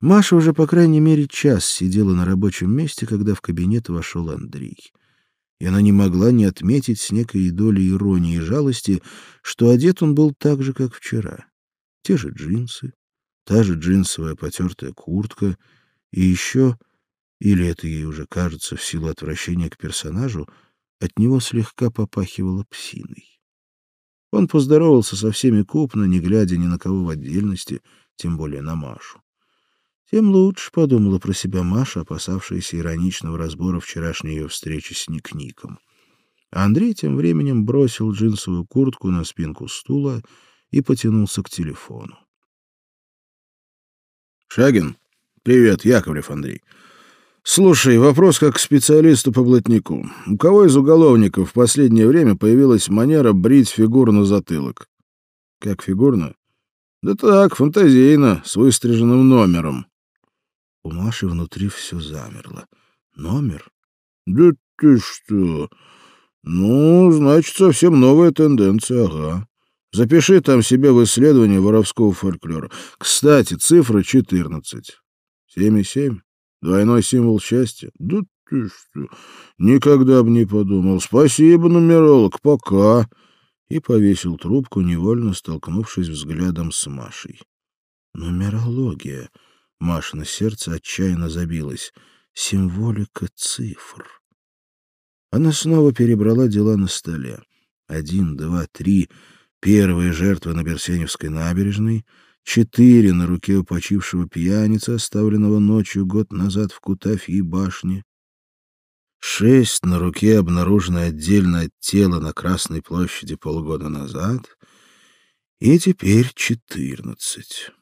Маша уже, по крайней мере, час сидела на рабочем месте, когда в кабинет вошел Андрей. И она не могла не отметить с некой долей иронии и жалости, что одет он был так же, как вчера. Те же джинсы, та же джинсовая потертая куртка и еще, или это ей уже кажется в силу отвращения к персонажу, от него слегка попахивало псиной. Он поздоровался со всеми купно, не глядя ни на кого в отдельности, тем более на Машу. Тем лучше, — подумала про себя Маша, опасавшаяся ироничного разбора вчерашней ее встречи с Ник-Ником. Андрей тем временем бросил джинсовую куртку на спинку стула и потянулся к телефону. — Шагин? Привет, Яковлев Андрей. Слушай, вопрос как к специалисту по блатнику. У кого из уголовников в последнее время появилась манера брить фигуру на затылок? — Как фигурно? — Да так, фантазийно, с выстриженным номером. У Маши внутри все замерло. Номер? Да ты что? Ну, значит, совсем новая тенденция, ага. Запиши там себе в исследование воровского фольклора. Кстати, цифра 14. 7,7. Двойной символ счастья. Да ты что? Никогда бы не подумал. Спасибо, нумеролог, пока. И повесил трубку, невольно столкнувшись взглядом с Машей. Нумерология. Машина сердце отчаянно забилось. Символика цифр. Она снова перебрала дела на столе. Один, два, три. Первые жертвы на Берсеневской набережной. Четыре на руке у пьяницы, оставленного ночью год назад в Кутафьи башне. Шесть на руке, обнаруженной отдельно от тела на Красной площади полгода назад. И теперь четырнадцать.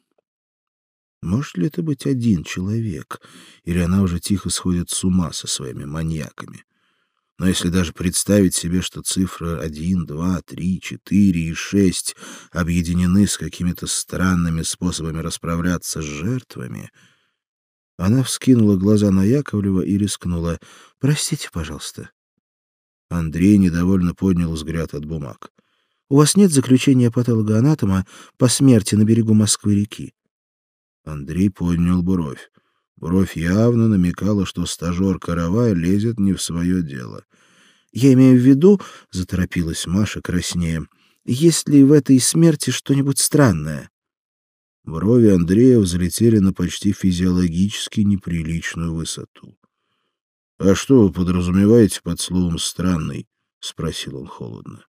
Может ли это быть один человек? Или она уже тихо сходит с ума со своими маньяками? Но если даже представить себе, что цифры 1, 2, 3, 4 и 6 объединены с какими-то странными способами расправляться с жертвами... Она вскинула глаза на Яковлева и рискнула. «Простите, пожалуйста». Андрей недовольно поднял взгляд от бумаг. «У вас нет заключения патологоанатома по смерти на берегу Москвы-реки?» Андрей поднял бровь. Бровь явно намекала, что стажер Каравай лезет не в свое дело. «Я имею в виду, — заторопилась Маша краснее, — есть ли в этой смерти что-нибудь странное?» Брови Андрея взлетели на почти физиологически неприличную высоту. — А что вы подразумеваете под словом «странный»? — спросил он холодно.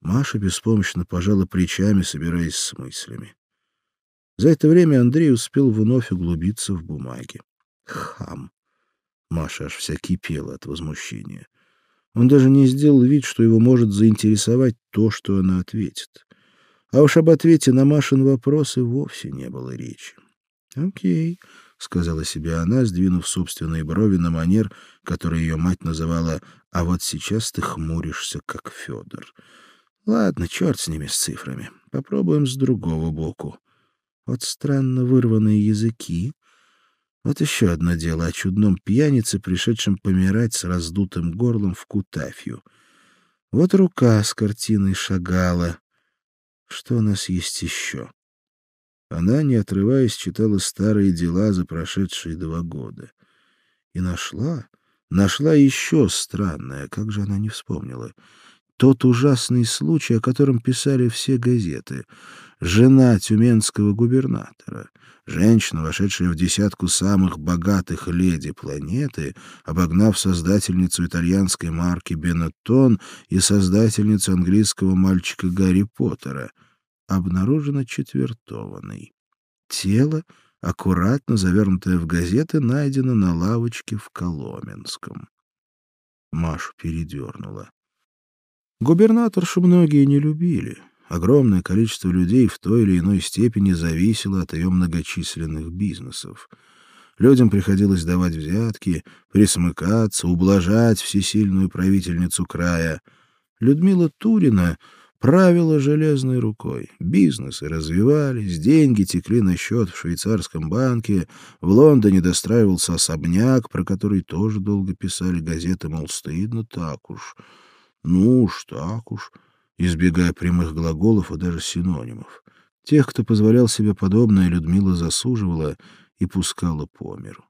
Маша беспомощно пожала плечами, собираясь с мыслями. За это время Андрей успел вновь углубиться в бумаги. Хам! Маша аж вся кипела от возмущения. Он даже не сделал вид, что его может заинтересовать то, что она ответит. А уж об ответе на Машин вопрос и вовсе не было речи. «Окей», — сказала себе она, сдвинув собственные брови на манер, который ее мать называла «а вот сейчас ты хмуришься, как Федор». «Ладно, черт с ними, с цифрами. Попробуем с другого боку. Вот странно вырванные языки. Вот еще одно дело о чудном пьянице, пришедшем помирать с раздутым горлом в Кутафью. Вот рука с картиной шагала. Что у нас есть еще? Она, не отрываясь, читала старые дела за прошедшие два года. И нашла, нашла еще странное, как же она не вспомнила — тот ужасный случай, о котором писали все газеты. Жена тюменского губернатора, женщина, вошедшая в десятку самых богатых леди планеты, обогнав создательницу итальянской марки Бенеттон и создательницу английского мальчика Гарри Поттера, обнаружена четвертованной. Тело, аккуратно завернутое в газеты, найдено на лавочке в Коломенском. Машу передернула. Губернаторшу многие не любили. Огромное количество людей в той или иной степени зависело от ее многочисленных бизнесов. Людям приходилось давать взятки, присмыкаться, ублажать всесильную правительницу края. Людмила Турина правила железной рукой. Бизнесы развивались, деньги текли на счет в швейцарском банке, в Лондоне достраивался особняк, про который тоже долго писали газеты, мол, стыдно так уж — ну уж, так уж, избегая прямых глаголов и даже синонимов. Тех, кто позволял себе подобное, Людмила засуживала и пускала по миру.